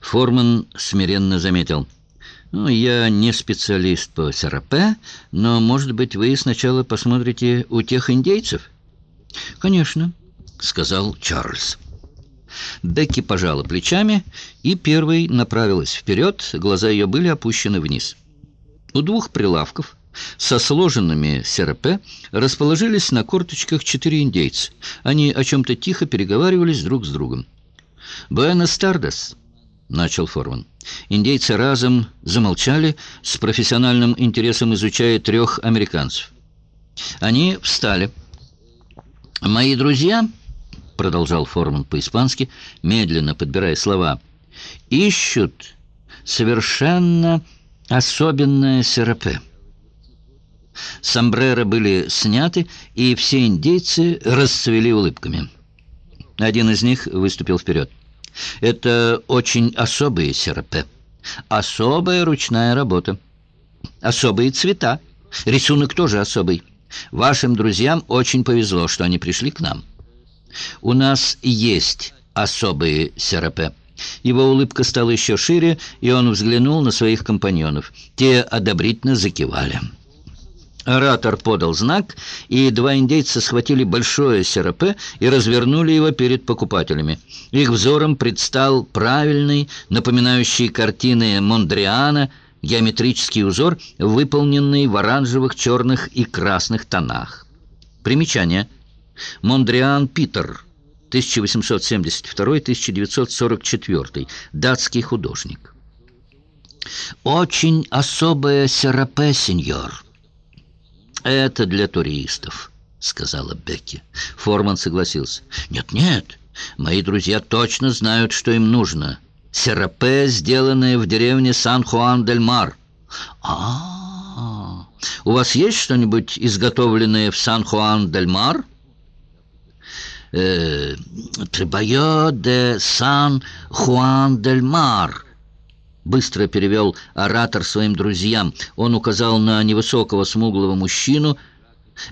Форман смиренно заметил. «Ну, я не специалист по СРП, но, может быть, вы сначала посмотрите у тех индейцев?» «Конечно», — сказал Чарльз. Бекки пожала плечами и первой направилась вперед, глаза ее были опущены вниз. У двух прилавков со сложенными СРП расположились на корточках четыре индейца. Они о чем-то тихо переговаривались друг с другом. «Буэнос Тардес», — начал Форман. Индейцы разом замолчали, с профессиональным интересом изучая трех американцев. Они встали. «Мои друзья», — продолжал Форман по-испански, медленно подбирая слова, — «ищут совершенно особенное СРП». Сомбреро были сняты, и все индейцы расцвели улыбками. Один из них выступил вперед. «Это очень особые серапе. Особая ручная работа. Особые цвета. Рисунок тоже особый. Вашим друзьям очень повезло, что они пришли к нам. У нас есть особые серапе». Его улыбка стала еще шире, и он взглянул на своих компаньонов. Те одобрительно закивали. Оратор подал знак, и два индейца схватили большое серапе и развернули его перед покупателями. Их взором предстал правильный, напоминающий картины Мондриана, геометрический узор, выполненный в оранжевых, черных и красных тонах. Примечание. Мондриан Питер, 1872-1944, датский художник. «Очень особое серапе, сеньор». «Это для туристов», — сказала Бекки. Форман согласился. «Нет-нет, мои друзья точно знают, что им нужно. Серапе, сделанное в деревне Сан-Хуан-дель-Мар». «А, у вас есть что-нибудь изготовленное в Сан-Хуан-дель-Мар?» э, «Требайо де Сан-Хуан-дель-Мар», быстро перевел оратор своим друзьям. Он указал на невысокого смуглого мужчину.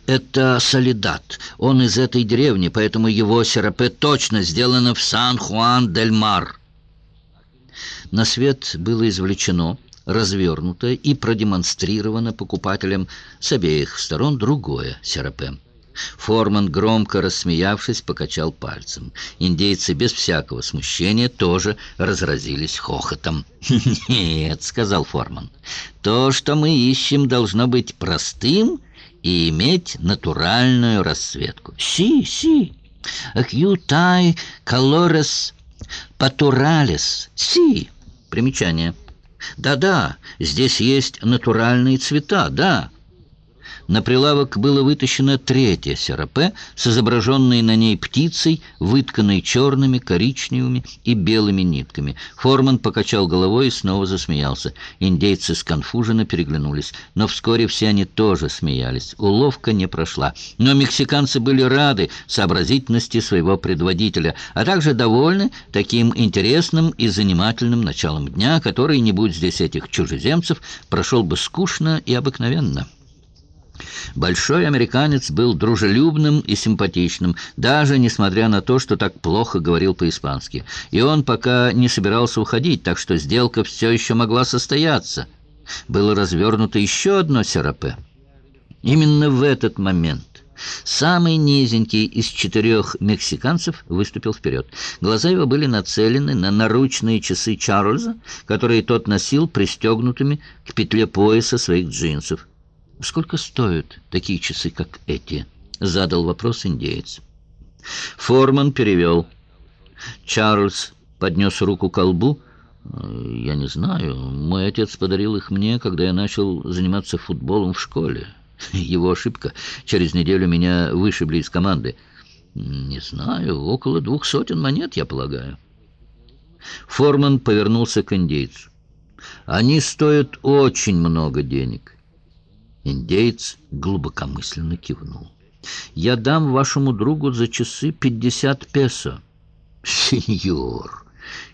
«Это Солидат. Он из этой деревни, поэтому его серапе точно сделано в Сан-Хуан-дель-Мар». На свет было извлечено, развернуто и продемонстрировано покупателям с обеих сторон другое серапе. Форман, громко рассмеявшись, покачал пальцем. Индейцы без всякого смущения тоже разразились хохотом. «Нет», — сказал Форман, — «то, что мы ищем, должно быть простым и иметь натуральную расцветку. Си, си, акьютай колорес патуралес, си». Примечание. «Да-да, здесь есть натуральные цвета, да». На прилавок было вытащено третье серапе с изображенной на ней птицей, вытканной черными, коричневыми и белыми нитками. Форман покачал головой и снова засмеялся. Индейцы сконфуженно переглянулись, но вскоре все они тоже смеялись. Уловка не прошла. Но мексиканцы были рады сообразительности своего предводителя, а также довольны таким интересным и занимательным началом дня, который, не будь здесь этих чужеземцев, прошел бы скучно и обыкновенно. Большой американец был дружелюбным и симпатичным, даже несмотря на то, что так плохо говорил по-испански. И он пока не собирался уходить, так что сделка все еще могла состояться. Было развернуто еще одно серапе. Именно в этот момент самый низенький из четырех мексиканцев выступил вперед. Глаза его были нацелены на наручные часы Чарльза, которые тот носил пристегнутыми к петле пояса своих джинсов. «Сколько стоят такие часы, как эти?» — задал вопрос индеец. Форман перевел. Чарльз поднес руку к колбу. «Я не знаю. Мой отец подарил их мне, когда я начал заниматься футболом в школе. Его ошибка. Через неделю меня вышибли из команды. Не знаю, около двух сотен монет, я полагаю». Форман повернулся к индейцу. «Они стоят очень много денег». Индеец глубокомысленно кивнул. «Я дам вашему другу за часы пятьдесят песо». «Сеньор,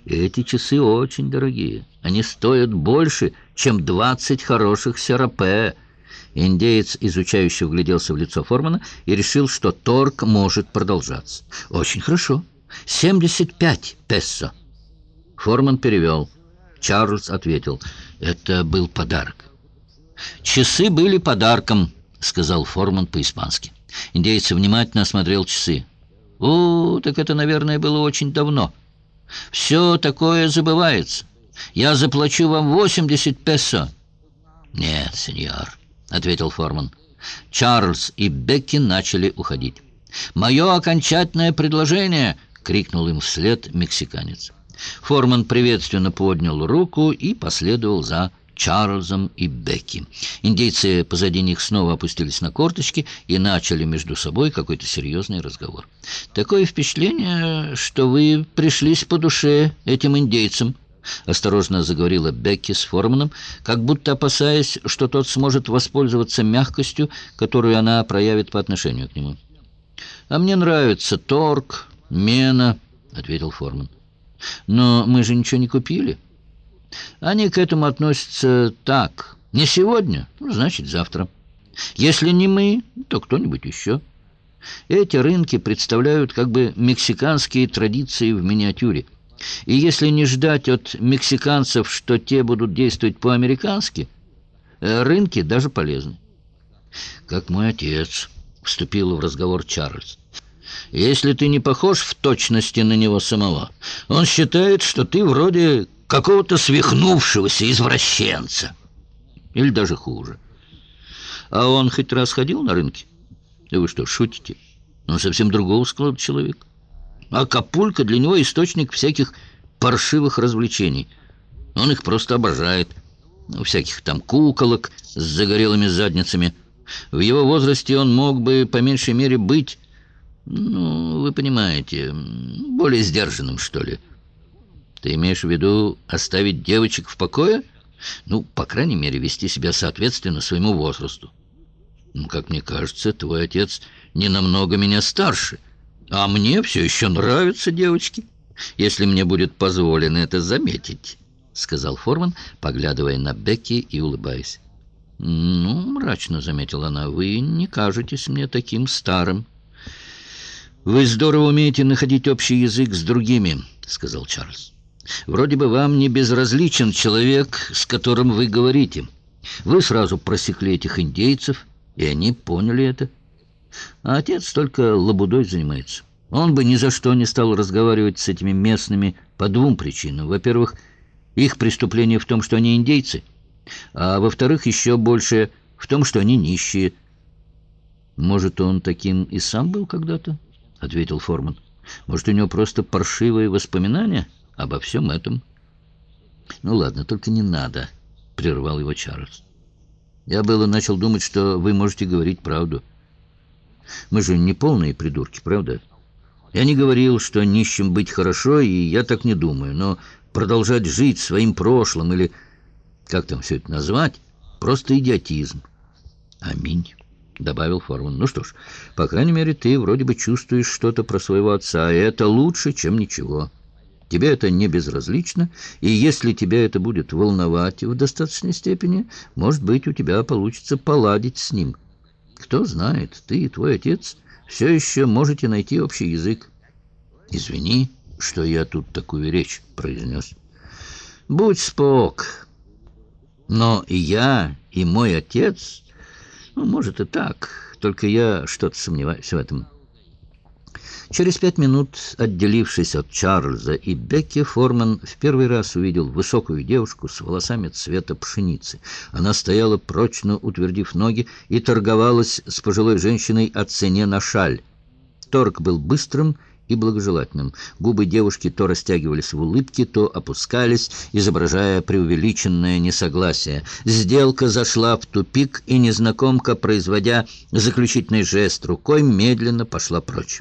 эти часы очень дорогие. Они стоят больше, чем двадцать хороших серапе». Индеец, изучающий, вгляделся в лицо Формана и решил, что торг может продолжаться. «Очень хорошо. Семьдесят пять песо». Форман перевел. Чарльз ответил. Это был подарок. «Часы были подарком», — сказал Форман по-испански. Индейец внимательно осмотрел часы. «О, так это, наверное, было очень давно. Все такое забывается. Я заплачу вам 80 песо». «Нет, сеньор», — ответил Форман. Чарльз и Бекки начали уходить. «Мое окончательное предложение!» — крикнул им вслед мексиканец. Форман приветственно поднял руку и последовал за Чарльзом и Бекки. Индейцы позади них снова опустились на корточки и начали между собой какой-то серьезный разговор. «Такое впечатление, что вы пришлись по душе этим индейцам», — осторожно заговорила Бекки с Форманом, как будто опасаясь, что тот сможет воспользоваться мягкостью, которую она проявит по отношению к нему. «А мне нравится торг, мена», — ответил Форман. Но мы же ничего не купили. Они к этому относятся так. Не сегодня, ну, значит, завтра. Если не мы, то кто-нибудь еще. Эти рынки представляют как бы мексиканские традиции в миниатюре. И если не ждать от мексиканцев, что те будут действовать по-американски, э, рынки даже полезны. Как мой отец, вступил в разговор Чарльз. Если ты не похож в точности на него самого, он считает, что ты вроде какого-то свихнувшегося извращенца. Или даже хуже. А он хоть раз ходил на рынке? Да вы что, шутите? Он совсем другого склада человек. А Капулька для него источник всяких паршивых развлечений. Он их просто обожает. Ну, всяких там куколок с загорелыми задницами. В его возрасте он мог бы, по меньшей мере, быть ну, вы понимаете, более сдержанным, что ли. Ты имеешь в виду оставить девочек в покое? Ну, по крайней мере, вести себя соответственно своему возрасту. Ну, как мне кажется, твой отец не намного меня старше, а мне все еще нравятся девочки, если мне будет позволено это заметить, — сказал Форман, поглядывая на Бекки и улыбаясь. «Ну, мрачно заметила она, — вы не кажетесь мне таким старым». «Вы здорово умеете находить общий язык с другими», — сказал Чарльз. «Вроде бы вам не безразличен человек, с которым вы говорите. Вы сразу просекли этих индейцев, и они поняли это. А отец только лабудой занимается. Он бы ни за что не стал разговаривать с этими местными по двум причинам. Во-первых, их преступление в том, что они индейцы, а во-вторых, еще больше в том, что они нищие. Может, он таким и сам был когда-то?» — ответил Форман. «Может, у него просто паршивые воспоминания обо всем этом?» «Ну ладно, только не надо», — прервал его Чарльз. «Я было начал думать, что вы можете говорить правду. Мы же не полные придурки, правда? Я не говорил, что нищим быть хорошо, и я так не думаю, но продолжать жить своим прошлым или, как там все это назвать, просто идиотизм. Аминь». — добавил Форман. «Ну что ж, по крайней мере, ты вроде бы чувствуешь что-то про своего отца, и это лучше, чем ничего. Тебе это не безразлично, и если тебя это будет волновать в достаточной степени, может быть, у тебя получится поладить с ним. Кто знает, ты и твой отец все еще можете найти общий язык. Извини, что я тут такую речь произнес. Будь спок. Но и я, и мой отец ну, может и так, только я что-то сомневаюсь в этом. Через пять минут, отделившись от Чарльза и Бекки, Форман в первый раз увидел высокую девушку с волосами цвета пшеницы. Она стояла, прочно утвердив ноги, и торговалась с пожилой женщиной о цене на шаль. Торг был быстрым и благожелательным. Губы девушки то растягивались в улыбке, то опускались, изображая преувеличенное несогласие. Сделка зашла в тупик, и незнакомка, производя заключительный жест рукой, медленно пошла прочь.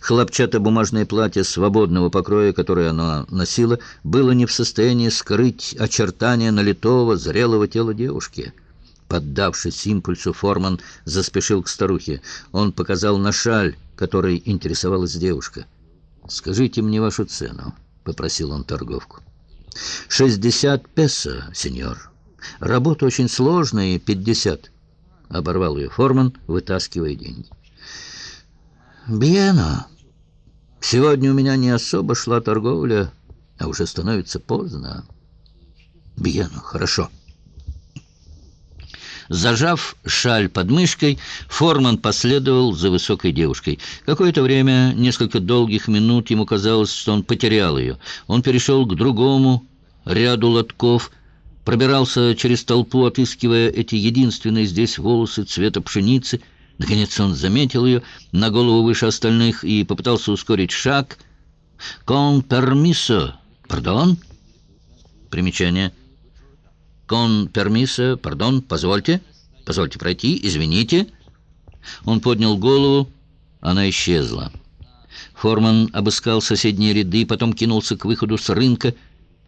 Хлопчатобумажное платье свободного покроя, которое она носила, было не в состоянии скрыть очертания налитого, зрелого тела девушки. Поддавшись импульсу, Форман заспешил к старухе. Он показал на шаль, которой интересовалась девушка. «Скажите мне вашу цену», — попросил он торговку. «Шестьдесят песо, сеньор. Работа очень сложная, пятьдесят». Оборвал ее Форман, вытаскивая деньги. «Бьено. Сегодня у меня не особо шла торговля, А уже становится поздно. Бьену, хорошо. Зажав шаль под мышкой, Форман последовал за высокой девушкой. Какое-то время, несколько долгих минут, ему казалось, что он потерял ее. Он перешел к другому ряду лотков, пробирался через толпу, отыскивая эти единственные здесь волосы цвета пшеницы. Наконец он заметил ее на голову выше остальных и попытался ускорить шаг. «Кон пермисо, пардон?» Примечание – «Кон пермиса, пардон, позвольте, позвольте пройти, извините». Он поднял голову, она исчезла. Форман обыскал соседние ряды, потом кинулся к выходу с рынка.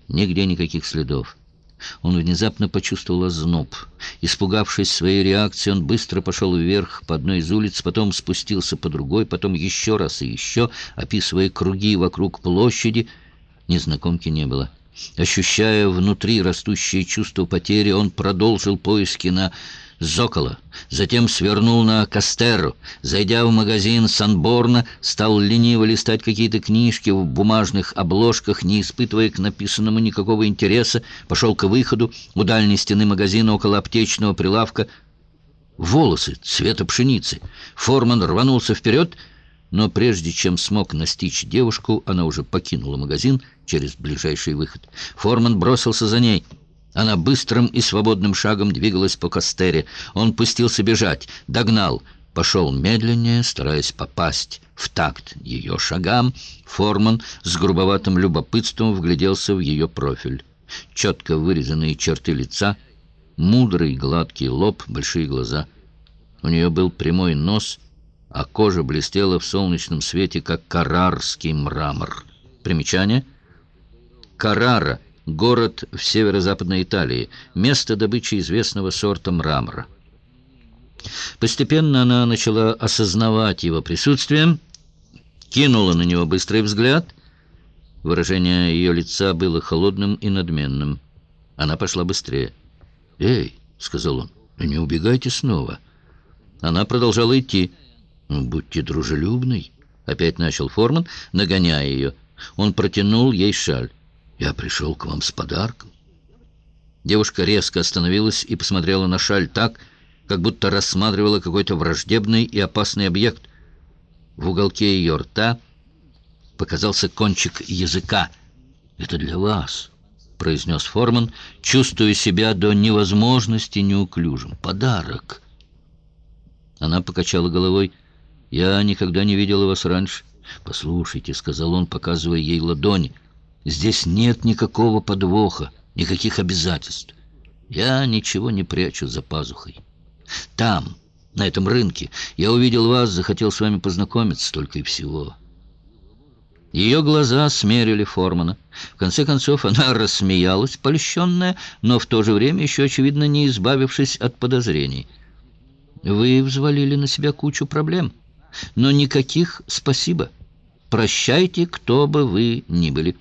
Нигде никаких следов. Он внезапно почувствовал озноб. Испугавшись своей реакции, он быстро пошел вверх по одной из улиц, потом спустился по другой, потом еще раз и еще, описывая круги вокруг площади. Незнакомки не было. Ощущая внутри растущее чувство потери, он продолжил поиски на Зокола, затем свернул на Кастеру. Зайдя в магазин Санборна, стал лениво листать какие-то книжки в бумажных обложках, не испытывая к написанному никакого интереса, пошел к выходу у дальней стены магазина около аптечного прилавка. Волосы цвета пшеницы. Форман рванулся вперед — но прежде чем смог настичь девушку, она уже покинула магазин через ближайший выход. Форман бросился за ней. Она быстрым и свободным шагом двигалась по Кастере. Он пустился бежать, догнал, пошел медленнее, стараясь попасть в такт ее шагам. Форман с грубоватым любопытством вгляделся в ее профиль. Четко вырезанные черты лица, мудрый гладкий лоб, большие глаза. У нее был прямой нос — а кожа блестела в солнечном свете, как карарский мрамор. Примечание. Карара — город в северо-западной Италии, место добычи известного сорта мрамора. Постепенно она начала осознавать его присутствие, кинула на него быстрый взгляд. Выражение ее лица было холодным и надменным. Она пошла быстрее. «Эй!» — сказал он. «Не убегайте снова». Она продолжала идти. «Будьте дружелюбной», — опять начал Форман, нагоняя ее. Он протянул ей шаль. «Я пришел к вам с подарком». Девушка резко остановилась и посмотрела на шаль так, как будто рассматривала какой-то враждебный и опасный объект. В уголке ее рта показался кончик языка. «Это для вас», — произнес Форман, чувствуя себя до невозможности неуклюжим. «Подарок». Она покачала головой. «Я никогда не видел вас раньше». «Послушайте», — сказал он, показывая ей ладони, — «здесь нет никакого подвоха, никаких обязательств. Я ничего не прячу за пазухой. Там, на этом рынке, я увидел вас, захотел с вами познакомиться, только и всего». Ее глаза смерили Формана. В конце концов, она рассмеялась, польщенная, но в то же время еще, очевидно, не избавившись от подозрений. «Вы взвалили на себя кучу проблем». Но никаких спасибо. Прощайте, кто бы вы ни были.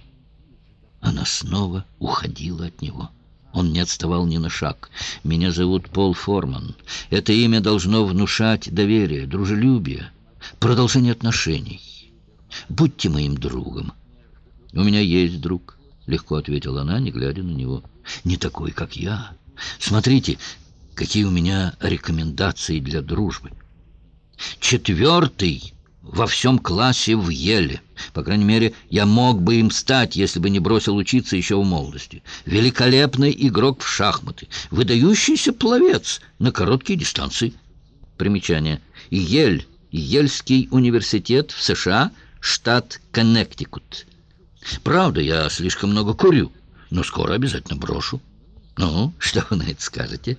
Она снова уходила от него. Он не отставал ни на шаг. «Меня зовут Пол Форман. Это имя должно внушать доверие, дружелюбие, продолжение отношений. Будьте моим другом». «У меня есть друг», — легко ответила она, не глядя на него. «Не такой, как я. Смотрите, какие у меня рекомендации для дружбы» четвертый во всем классе в Еле. По крайней мере, я мог бы им стать, если бы не бросил учиться еще в молодости. Великолепный игрок в шахматы, выдающийся пловец на короткие дистанции. Примечание. Ель, Ельский университет в США, штат Коннектикут. Правда, я слишком много курю, но скоро обязательно брошу. Ну, что вы на это скажете?»